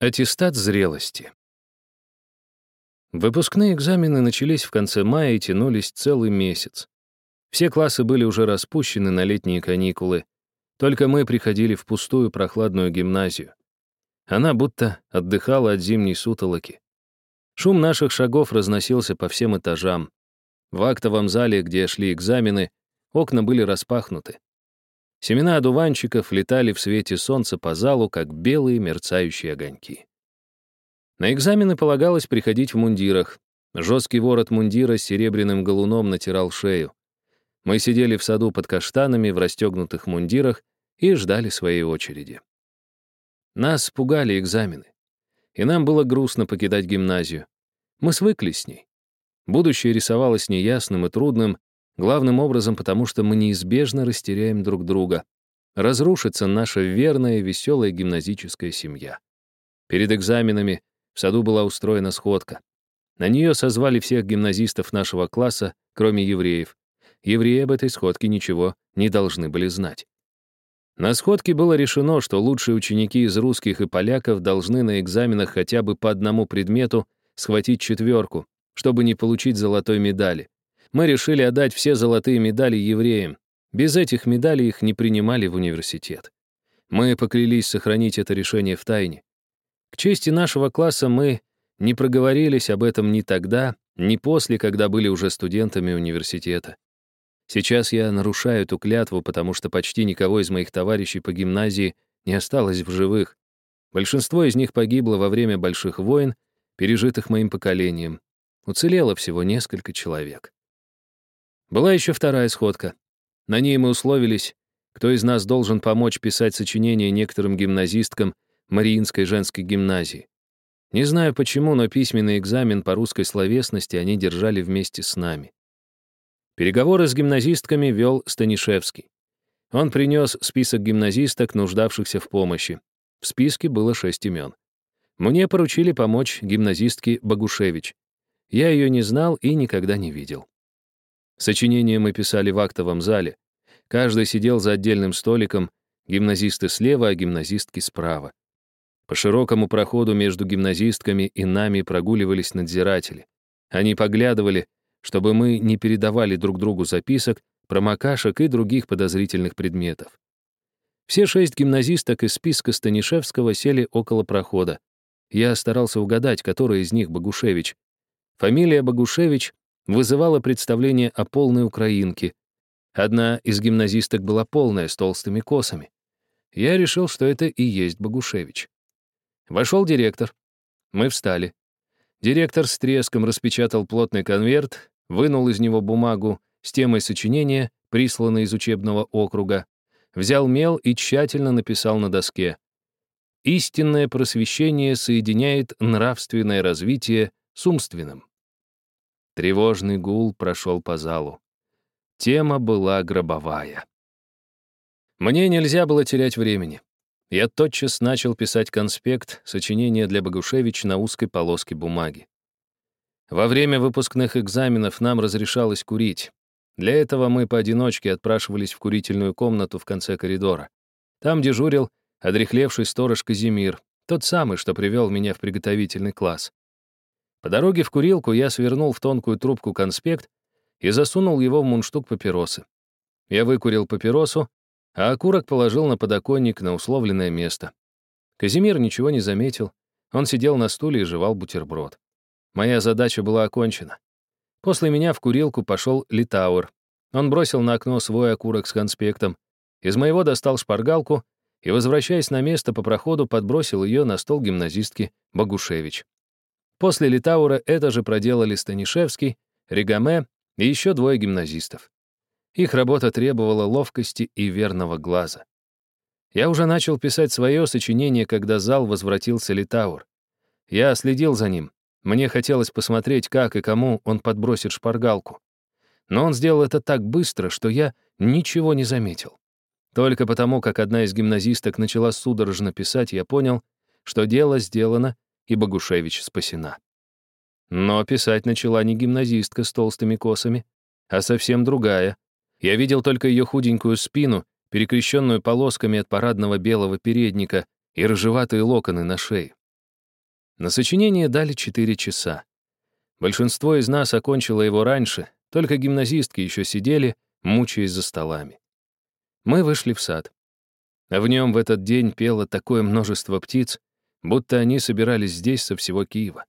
Аттестат зрелости. Выпускные экзамены начались в конце мая и тянулись целый месяц. Все классы были уже распущены на летние каникулы. Только мы приходили в пустую прохладную гимназию. Она будто отдыхала от зимней сутолоки. Шум наших шагов разносился по всем этажам. В актовом зале, где шли экзамены, окна были распахнуты. Семена одуванчиков летали в свете солнца по залу, как белые мерцающие огоньки. На экзамены полагалось приходить в мундирах. Жесткий ворот мундира с серебряным галуном натирал шею. Мы сидели в саду под каштанами в расстегнутых мундирах и ждали своей очереди. Нас пугали экзамены. И нам было грустно покидать гимназию. Мы свыклись с ней. Будущее рисовалось неясным и трудным, Главным образом, потому что мы неизбежно растеряем друг друга. Разрушится наша верная, веселая гимназическая семья. Перед экзаменами в саду была устроена сходка. На нее созвали всех гимназистов нашего класса, кроме евреев. Евреи об этой сходке ничего не должны были знать. На сходке было решено, что лучшие ученики из русских и поляков должны на экзаменах хотя бы по одному предмету схватить четверку, чтобы не получить золотой медали мы решили отдать все золотые медали евреям. Без этих медалей их не принимали в университет. Мы поклялись сохранить это решение в тайне. К чести нашего класса мы не проговорились об этом ни тогда, ни после, когда были уже студентами университета. Сейчас я нарушаю эту клятву, потому что почти никого из моих товарищей по гимназии не осталось в живых. Большинство из них погибло во время больших войн, пережитых моим поколением. Уцелело всего несколько человек. Была еще вторая сходка. На ней мы условились, кто из нас должен помочь писать сочинения некоторым гимназисткам Мариинской женской гимназии. Не знаю почему, но письменный экзамен по русской словесности они держали вместе с нами. Переговоры с гимназистками вел Станишевский. Он принес список гимназисток, нуждавшихся в помощи. В списке было шесть имен. Мне поручили помочь гимназистке Богушевич. Я ее не знал и никогда не видел. Сочинение мы писали в актовом зале. Каждый сидел за отдельным столиком, гимназисты слева, а гимназистки справа. По широкому проходу между гимназистками и нами прогуливались надзиратели. Они поглядывали, чтобы мы не передавали друг другу записок, промокашек и других подозрительных предметов. Все шесть гимназисток из списка Станишевского сели около прохода. Я старался угадать, который из них Богушевич. Фамилия Богушевич вызывало представление о полной украинке. Одна из гимназисток была полная, с толстыми косами. Я решил, что это и есть Богушевич. Вошел директор. Мы встали. Директор с треском распечатал плотный конверт, вынул из него бумагу с темой сочинения, присланной из учебного округа, взял мел и тщательно написал на доске. «Истинное просвещение соединяет нравственное развитие с умственным». Тревожный гул прошел по залу. Тема была гробовая. Мне нельзя было терять времени. Я тотчас начал писать конспект, сочинение для Богушевич на узкой полоске бумаги. Во время выпускных экзаменов нам разрешалось курить. Для этого мы поодиночке отпрашивались в курительную комнату в конце коридора. Там дежурил одрехлевший сторож Казимир, тот самый, что привел меня в приготовительный класс. По дороге в курилку я свернул в тонкую трубку конспект и засунул его в мундштук папиросы. Я выкурил папиросу, а окурок положил на подоконник на условленное место. Казимир ничего не заметил. Он сидел на стуле и жевал бутерброд. Моя задача была окончена. После меня в курилку пошел Литауэр. Он бросил на окно свой окурок с конспектом. Из моего достал шпаргалку и, возвращаясь на место по проходу, подбросил ее на стол гимназистки Богушевич. После Литаура это же проделали Станишевский, Ригаме и еще двое гимназистов. Их работа требовала ловкости и верного глаза. Я уже начал писать свое сочинение, когда зал возвратился Литаур. Я следил за ним. Мне хотелось посмотреть, как и кому он подбросит шпаргалку. Но он сделал это так быстро, что я ничего не заметил. Только потому, как одна из гимназисток начала судорожно писать, я понял, что дело сделано, и Богушевич спасена. Но писать начала не гимназистка с толстыми косами, а совсем другая. Я видел только ее худенькую спину, перекрещенную полосками от парадного белого передника и рыжеватые локоны на шее. На сочинение дали 4 часа. Большинство из нас окончило его раньше, только гимназистки еще сидели, мучаясь за столами. Мы вышли в сад. А в нем в этот день пело такое множество птиц, будто они собирались здесь со всего Киева.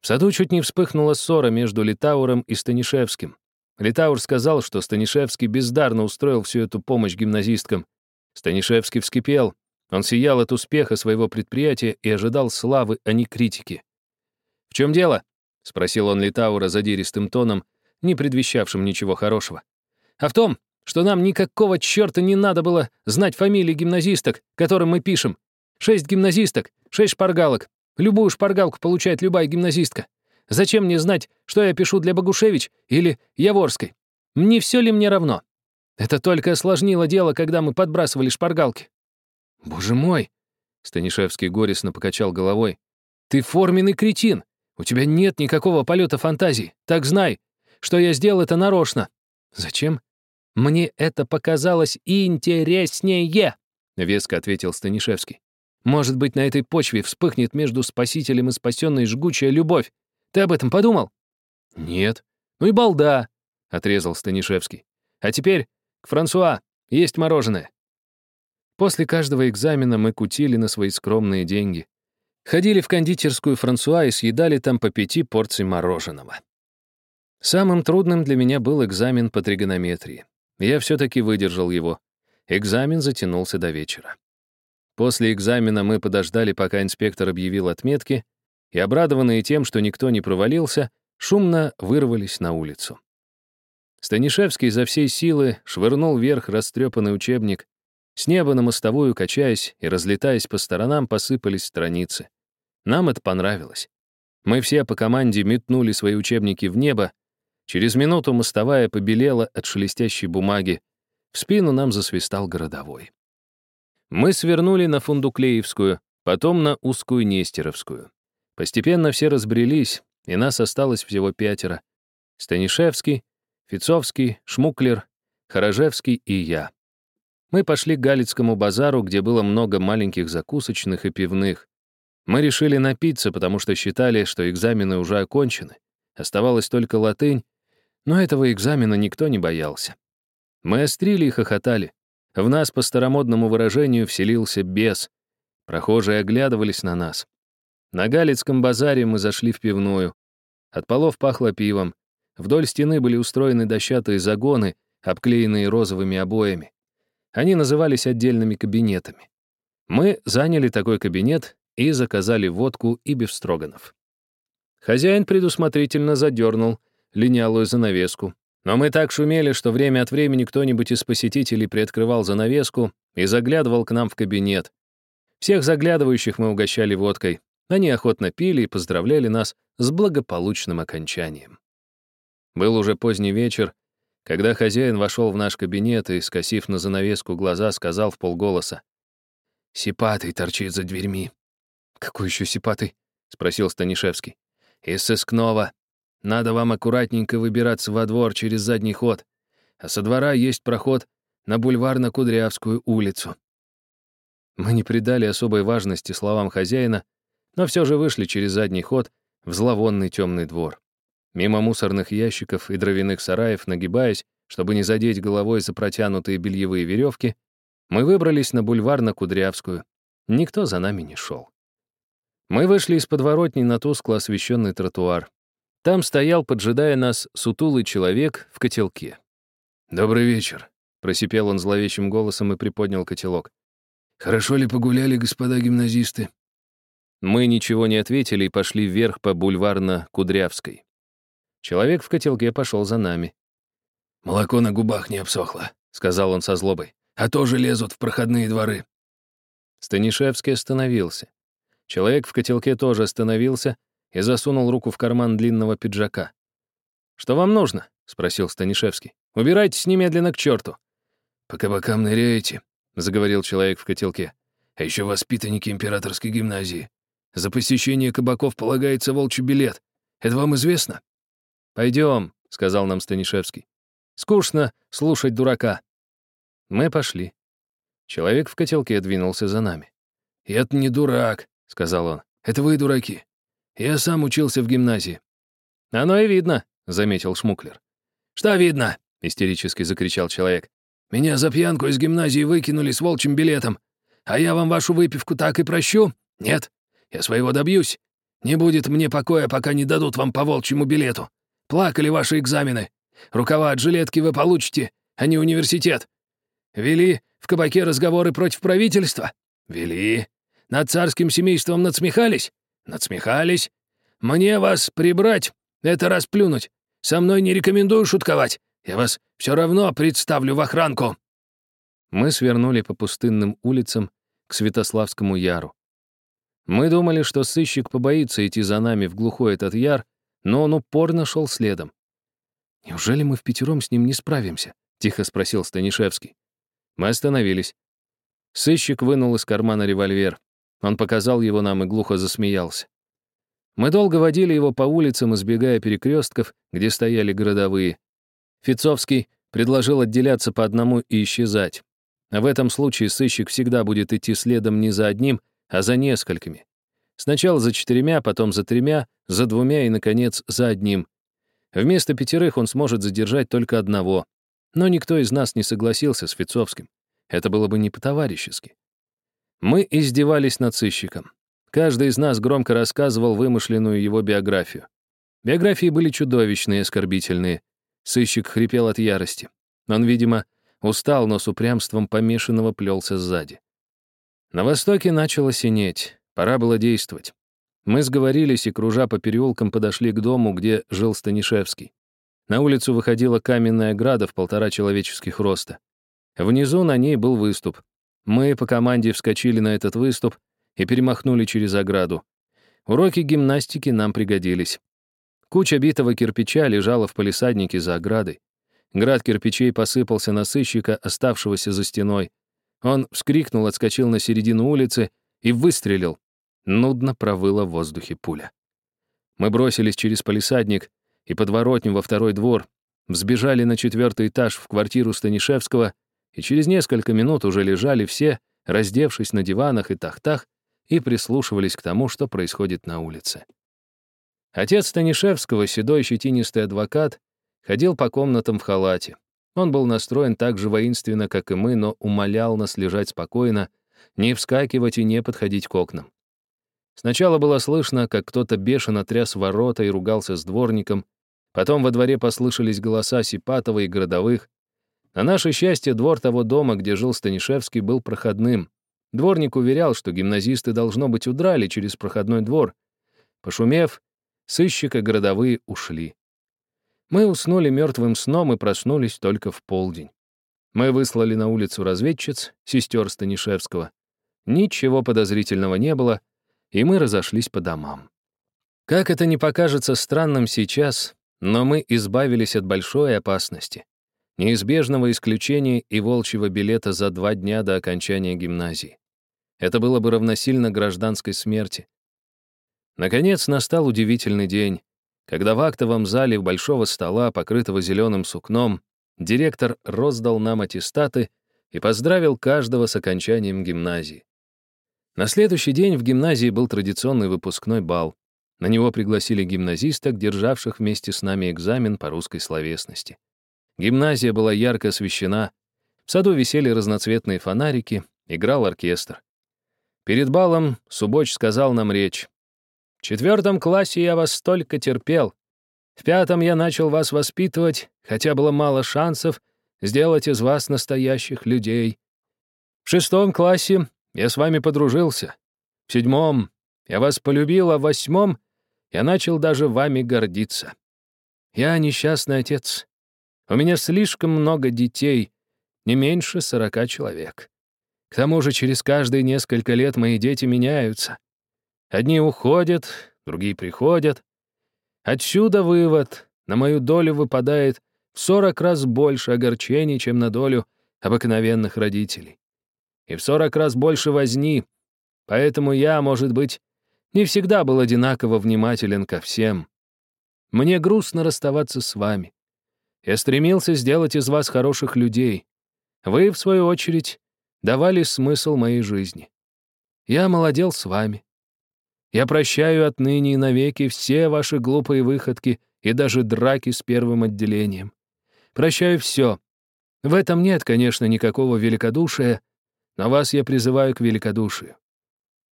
В саду чуть не вспыхнула ссора между Литауром и Станишевским. Литаур сказал, что Станишевский бездарно устроил всю эту помощь гимназисткам. Станишевский вскипел. Он сиял от успеха своего предприятия и ожидал славы, а не критики. «В чем дело?» — спросил он Литаура задиристым тоном, не предвещавшим ничего хорошего. «А в том, что нам никакого черта не надо было знать фамилии гимназисток, которым мы пишем. Шесть гимназисток, шесть шпаргалок. Любую шпаргалку получает любая гимназистка. Зачем мне знать, что я пишу для Богушевич или Яворской? Не все ли мне равно? Это только осложнило дело, когда мы подбрасывали шпаргалки. Боже мой! Станишевский горестно покачал головой. Ты форменный кретин. У тебя нет никакого полета фантазии. Так знай, что я сделал это нарочно. Зачем? Мне это показалось интереснее, веско ответил Станишевский. Может быть, на этой почве вспыхнет между спасителем и спасенной жгучая любовь. Ты об этом подумал? Нет. Ну и балда, отрезал Станишевский. А теперь к Франсуа. Есть мороженое. После каждого экзамена мы кутили на свои скромные деньги. Ходили в кондитерскую Франсуа и съедали там по пяти порций мороженого. Самым трудным для меня был экзамен по тригонометрии. Я все-таки выдержал его. Экзамен затянулся до вечера. После экзамена мы подождали, пока инспектор объявил отметки, и, обрадованные тем, что никто не провалился, шумно вырвались на улицу. Станишевский за всей силы швырнул вверх растрепанный учебник. С неба на мостовую, качаясь и разлетаясь по сторонам, посыпались страницы. Нам это понравилось. Мы все по команде метнули свои учебники в небо, Через минуту мостовая побелела от шелестящей бумаги. В спину нам засвистал городовой. Мы свернули на Фундуклеевскую, потом на узкую Нестеровскую. Постепенно все разбрелись, и нас осталось всего пятеро. Станишевский, Фицовский, Шмуклер, Хорожевский и я. Мы пошли к Галицкому базару, где было много маленьких закусочных и пивных. Мы решили напиться, потому что считали, что экзамены уже окончены. Оставалась только латынь, но этого экзамена никто не боялся. Мы острили и хохотали. В нас, по старомодному выражению, вселился бес. Прохожие оглядывались на нас. На Галицком базаре мы зашли в пивную. От полов пахло пивом. Вдоль стены были устроены дощатые загоны, обклеенные розовыми обоями. Они назывались отдельными кабинетами. Мы заняли такой кабинет и заказали водку и бифстроганов. Хозяин предусмотрительно задернул линялую занавеску. Но мы так шумели, что время от времени кто-нибудь из посетителей приоткрывал занавеску и заглядывал к нам в кабинет. Всех заглядывающих мы угощали водкой. Они охотно пили и поздравляли нас с благополучным окончанием. Был уже поздний вечер, когда хозяин вошел в наш кабинет и, скосив на занавеску глаза, сказал в полголоса. «Сипатый торчит за дверьми». «Какой еще сипатый?» — спросил Станишевский. «Из сыскного. Надо вам аккуратненько выбираться во двор через задний ход, а со двора есть проход на бульвар на Кудрявскую улицу. Мы не придали особой важности словам хозяина, но все же вышли через задний ход в зловонный темный двор. Мимо мусорных ящиков и дровяных сараев, нагибаясь, чтобы не задеть головой за протянутые бельевые веревки, мы выбрались на бульвар на Кудрявскую. Никто за нами не шел. Мы вышли из подворотни на тускло освещенный тротуар. Там стоял, поджидая нас, сутулый человек в котелке. «Добрый вечер», — просипел он зловещим голосом и приподнял котелок. «Хорошо ли погуляли, господа гимназисты?» Мы ничего не ответили и пошли вверх по бульварно-Кудрявской. Человек в котелке пошел за нами. «Молоко на губах не обсохло», — сказал он со злобой. «А тоже лезут в проходные дворы». Станишевский остановился. Человек в котелке тоже остановился, и засунул руку в карман длинного пиджака. «Что вам нужно?» — спросил Станишевский. «Убирайтесь немедленно к черту». «По кабакам ныряете», — заговорил человек в котелке. «А еще воспитанники императорской гимназии. За посещение кабаков полагается волчий билет. Это вам известно?» «Пойдем», — сказал нам Станишевский. «Скучно слушать дурака». Мы пошли. Человек в котелке двинулся за нами. «Это не дурак», — сказал он. Это вы дураки. Я сам учился в гимназии». «Оно и видно», — заметил Шмуклер. «Что видно?» — истерически закричал человек. «Меня за пьянку из гимназии выкинули с волчьим билетом. А я вам вашу выпивку так и прощу? Нет, я своего добьюсь. Не будет мне покоя, пока не дадут вам по волчьему билету. Плакали ваши экзамены. Рукава от жилетки вы получите, а не университет. Вели в кабаке разговоры против правительства? Вели. Над царским семейством надсмехались? Надсмехались. Мне вас прибрать — это расплюнуть. Со мной не рекомендую шутковать. Я вас все равно представлю в охранку». Мы свернули по пустынным улицам к Святославскому яру. Мы думали, что сыщик побоится идти за нами в глухой этот яр, но он упорно шел следом. «Неужели мы в пятером с ним не справимся?» — тихо спросил Станишевский. Мы остановились. Сыщик вынул из кармана револьвер. Он показал его нам и глухо засмеялся. Мы долго водили его по улицам, избегая перекрестков, где стояли городовые. Фицовский предложил отделяться по одному и исчезать. В этом случае сыщик всегда будет идти следом не за одним, а за несколькими. Сначала за четырьмя, потом за тремя, за двумя и, наконец, за одним. Вместо пятерых он сможет задержать только одного. Но никто из нас не согласился с Фицовским. Это было бы не по-товарищески. Мы издевались над сыщиком. Каждый из нас громко рассказывал вымышленную его биографию. Биографии были чудовищные оскорбительные. Сыщик хрипел от ярости. Он, видимо, устал, но с упрямством помешанного плелся сзади. На востоке начало синеть. Пора было действовать. Мы сговорились и, кружа по переулкам, подошли к дому, где жил Станишевский. На улицу выходила каменная града в полтора человеческих роста. Внизу на ней был выступ. Мы по команде вскочили на этот выступ и перемахнули через ограду. Уроки гимнастики нам пригодились. Куча битого кирпича лежала в палисаднике за оградой. Град кирпичей посыпался на сыщика, оставшегося за стеной. Он вскрикнул, отскочил на середину улицы и выстрелил. Нудно провыла в воздухе пуля. Мы бросились через палисадник и подворотню во второй двор, взбежали на четвертый этаж в квартиру Станишевского и через несколько минут уже лежали все, раздевшись на диванах и тахтах, и прислушивались к тому, что происходит на улице. Отец Станишевского, седой щетинистый адвокат, ходил по комнатам в халате. Он был настроен так же воинственно, как и мы, но умолял нас лежать спокойно, не вскакивать и не подходить к окнам. Сначала было слышно, как кто-то бешено тряс ворота и ругался с дворником, потом во дворе послышались голоса Сипатова и городовых. На наше счастье, двор того дома, где жил Станишевский, был проходным. Дворник уверял, что гимназисты, должно быть, удрали через проходной двор. Пошумев, сыщик и городовые ушли. Мы уснули мертвым сном и проснулись только в полдень. Мы выслали на улицу разведчиц, сестер Станишевского. Ничего подозрительного не было, и мы разошлись по домам. Как это не покажется странным сейчас, но мы избавились от большой опасности. Неизбежного исключения и волчьего билета за два дня до окончания гимназии. Это было бы равносильно гражданской смерти. Наконец настал удивительный день когда в актовом зале большого стола, покрытого зеленым сукном, директор роздал нам аттестаты и поздравил каждого с окончанием гимназии. На следующий день в гимназии был традиционный выпускной бал. На него пригласили гимназисток, державших вместе с нами экзамен по русской словесности. Гимназия была ярко освещена, в саду висели разноцветные фонарики, играл оркестр. Перед балом Субоч сказал нам речь. В четвертом классе я вас столько терпел. В пятом я начал вас воспитывать, хотя было мало шансов сделать из вас настоящих людей. В шестом классе я с вами подружился. В седьмом я вас полюбил, а в восьмом я начал даже вами гордиться. Я несчастный отец. У меня слишком много детей, не меньше сорока человек. К тому же через каждые несколько лет мои дети меняются. Одни уходят, другие приходят. Отсюда вывод. На мою долю выпадает в 40 раз больше огорчений, чем на долю обыкновенных родителей. И в 40 раз больше возни. Поэтому я, может быть, не всегда был одинаково внимателен ко всем. Мне грустно расставаться с вами. Я стремился сделать из вас хороших людей. Вы, в свою очередь, давали смысл моей жизни. Я молодел с вами. Я прощаю отныне и навеки все ваши глупые выходки и даже драки с первым отделением. Прощаю все. В этом нет, конечно, никакого великодушия, но вас я призываю к великодушию.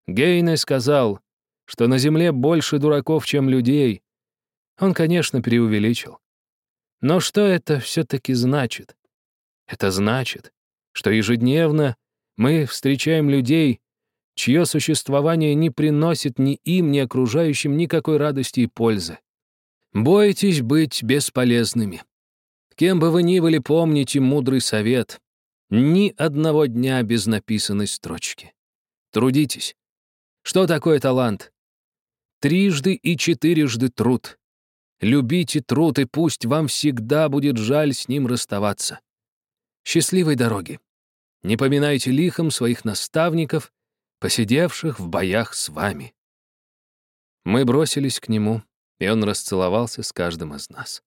Гейне сказал, что на земле больше дураков, чем людей. Он, конечно, преувеличил. Но что это все-таки значит? Это значит, что ежедневно мы встречаем людей, чье существование не приносит ни им, ни окружающим никакой радости и пользы. Бойтесь быть бесполезными. Кем бы вы ни были, помните мудрый совет. Ни одного дня без написанной строчки. Трудитесь. Что такое талант? Трижды и четырежды труд. Любите труд, и пусть вам всегда будет жаль с ним расставаться. Счастливой дороги. Не поминайте лихом своих наставников, посидевших в боях с вами. Мы бросились к нему, и он расцеловался с каждым из нас.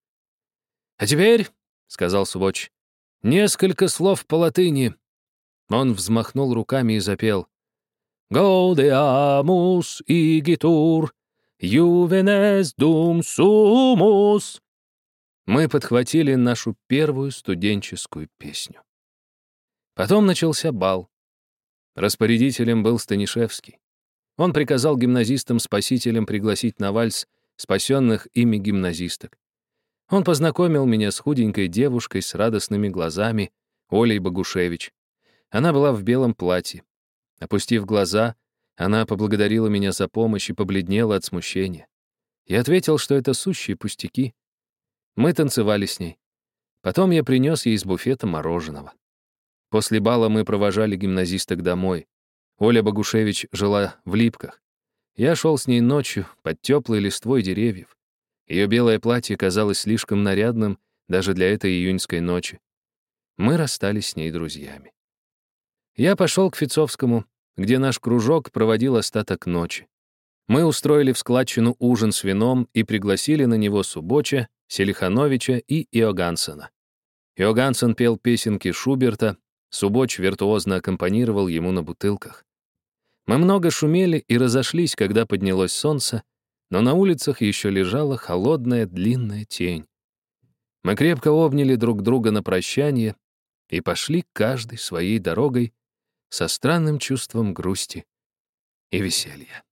«А теперь», — сказал Субоч, — «несколько слов по латыни». Он взмахнул руками и запел «Гауdeamus igitur, juvenes dum sumus». Мы подхватили нашу первую студенческую песню. Потом начался бал. Распорядителем был Станишевский. Он приказал гимназистам-спасителям пригласить на вальс спасенных ими гимназисток. Он познакомил меня с худенькой девушкой с радостными глазами, Олей Богушевич. Она была в белом платье. Опустив глаза, она поблагодарила меня за помощь и побледнела от смущения. Я ответил, что это сущие пустяки. Мы танцевали с ней. Потом я принес ей из буфета мороженого. После бала мы провожали гимназисток домой. Оля Богушевич жила в Липках. Я шел с ней ночью под теплой листвой деревьев. Ее белое платье казалось слишком нарядным даже для этой июньской ночи. Мы расстались с ней друзьями. Я пошел к Фицовскому, где наш кружок проводил остаток ночи. Мы устроили в складчину ужин с вином и пригласили на него Субоча, Селихановича и Иогансена. Иогансен пел песенки Шуберта, Субоч виртуозно аккомпанировал ему на бутылках. Мы много шумели и разошлись, когда поднялось солнце, но на улицах еще лежала холодная длинная тень. Мы крепко обняли друг друга на прощание и пошли каждой своей дорогой со странным чувством грусти и веселья.